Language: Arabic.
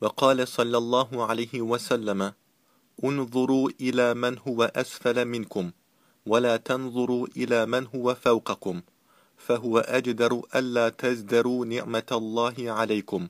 وقال صلى الله عليه وسلم انظروا إلى من هو أسفل منكم ولا تنظروا إلى من هو فوقكم فهو أجدر ألا تزدروا نعمة الله عليكم.